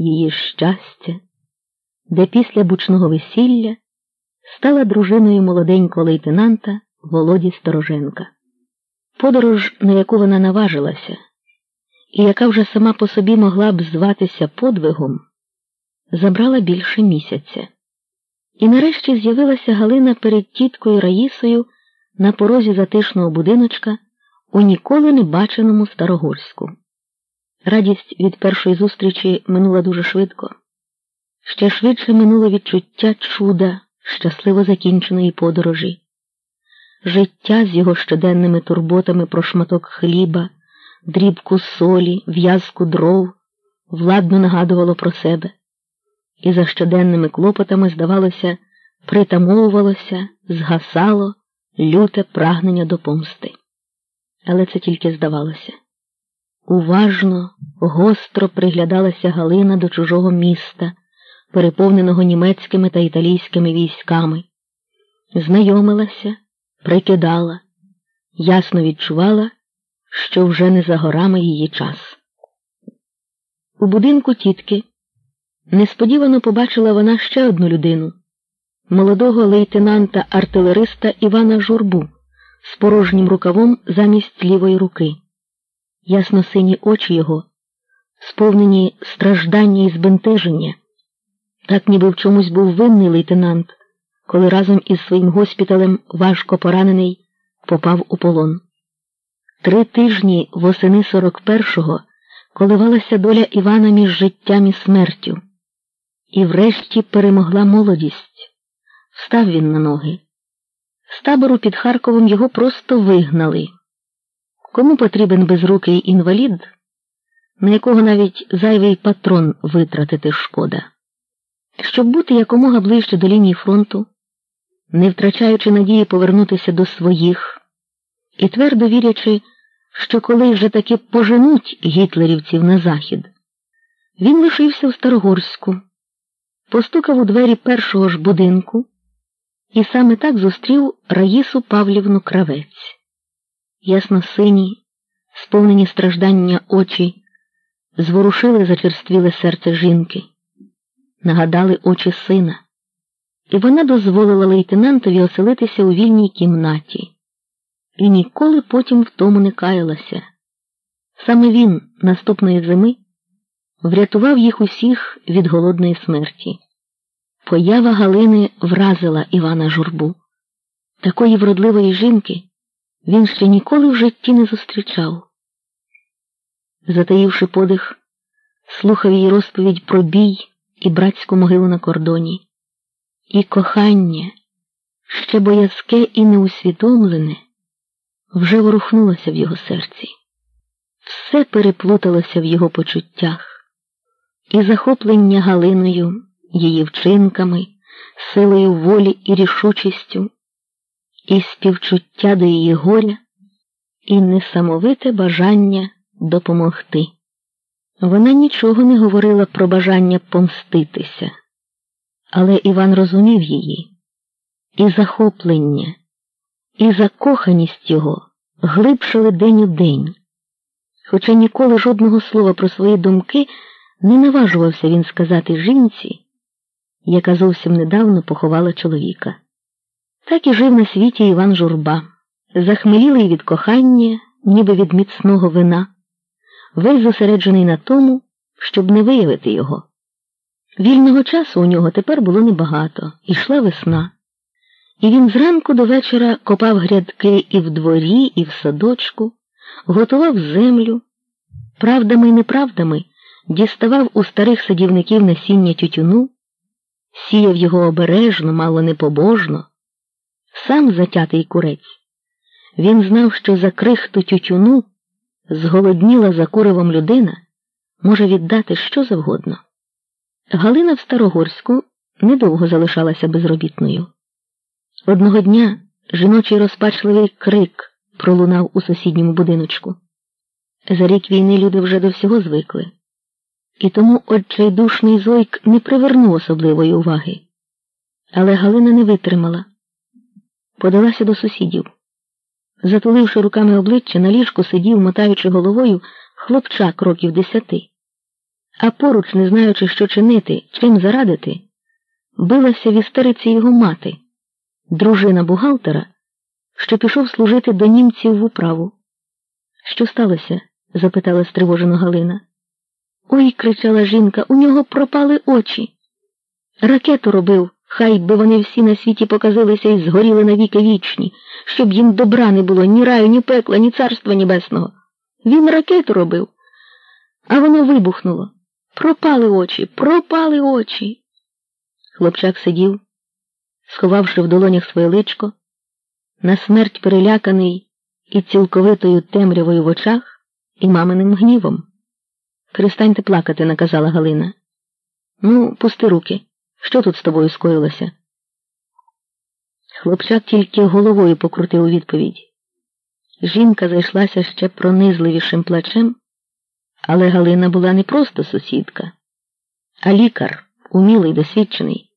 її щастя, де після бучного весілля стала дружиною молоденького лейтенанта Володі Стороженка. Подорож, на яку вона наважилася, і яка вже сама по собі могла б зватися подвигом, забрала більше місяця. І нарешті з'явилася Галина перед тіткою Раїсою на порозі затишного будиночка у ніколи не баченому Старогорську. Радість від першої зустрічі минула дуже швидко. Ще швидше минуло відчуття чуда, щасливо закінченої подорожі. Життя з його щоденними турботами про шматок хліба, дрібку солі, в'язку дров владно нагадувало про себе, і за щоденними клопотами, здавалося, притамовувалося, згасало люте прагнення до помсти. Але це тільки здавалося. Уважно, гостро приглядалася Галина до чужого міста, переповненого німецькими та італійськими військами, знайомилася, прикидала, ясно відчувала, що вже не за горами її час. У будинку тітки несподівано побачила вона ще одну людину молодого лейтенанта-артилериста Івана Журбу з порожнім рукавом замість лівої руки. Ясно сині очі його, сповнені страждання і збентеження, так ніби в чомусь був винний лейтенант, коли разом із своїм госпіталем важко поранений попав у полон. Три тижні восени 41-го коливалася доля Івана між життям і смертю, і врешті перемогла молодість. Встав він на ноги. З табору під Харковом його просто вигнали. Кому потрібен безрукий інвалід, на якого навіть зайвий патрон витратити шкода? Щоб бути якомога ближче до лінії фронту, не втрачаючи надії повернутися до своїх і твердо вірячи, що коли вже таки поженуть гітлерівців на захід, він лишився в Старогорську, постукав у двері першого ж будинку і саме так зустрів Раїсу Павлівну Кравець. Ясно сині, сповнені страждання очі, зворушили зачерствіле серце жінки, нагадали очі сина, і вона дозволила лейтенантові оселитися у вільній кімнаті і ніколи потім в тому не каялася. Саме він наступної зими врятував їх усіх від голодної смерті. Поява Галини вразила Івана Журбу. Такої вродливої жінки він ще ніколи в житті не зустрічав. Затаївши подих, слухав її розповідь про бій і братську могилу на кордоні, і кохання, ще боязке і неусвідомлене, вже ворухнулося в його серці. Все переплуталося в його почуттях, і захоплення Галиною її вчинками, силою волі і рішучістю, і співчуття до її горя, і несамовите бажання допомогти. Вона нічого не говорила про бажання помститися, але Іван розумів її, і захоплення, і закоханість його глибшили день у день, хоча ніколи жодного слова про свої думки не наважувався він сказати жінці яка зовсім недавно поховала чоловіка. Так і жив на світі Іван Журба, захмелілий від кохання, ніби від міцного вина, весь зосереджений на тому, щоб не виявити його. Вільного часу у нього тепер було небагато, ішла весна, і він зранку до вечора копав грядки і в дворі, і в садочку, готував землю, правдами і неправдами діставав у старих садівників насіння тютюну сіяв його обережно, мало непобожно, сам затятий курець. Він знав, що за крихту тютюну зголодніла за куривом людина може віддати що завгодно. Галина в Старогорську недовго залишалася безробітною. Одного дня жіночий розпачливий крик пролунав у сусідньому будиночку. За рік війни люди вже до всього звикли і тому отчайдушний Зойк не привернув особливої уваги. Але Галина не витримала, подалася до сусідів. Затуливши руками обличчя, на ліжку сидів, мотаючи головою, хлопчак років десяти. а поруч, не знаючи, що чинити, чим зарадити, билася в істериці його мати, дружина бухгалтера, що пішов служити до німців в управу. Що сталося? запитала стривожено Галина. Ой, кричала жінка, у нього пропали очі. Ракету робив, хай би вони всі на світі показилися і згоріли навіки вічні, щоб їм добра не було ні раю, ні пекла, ні царства небесного. Він ракету робив, а воно вибухнуло. Пропали очі, пропали очі. Хлопчак сидів, сховавши в долонях своє личко, на смерть переляканий і цілковитою темрявою в очах і маминим гнівом. Перестаньте плакати, наказала Галина. Ну, пусти руки. Що тут з тобою скоїлося? Хлопчак тільки головою покрутив у відповідь. Жінка зайшлася ще пронизливішим плачем, але Галина була не просто сусідка, а лікар, умілий, досвідчений.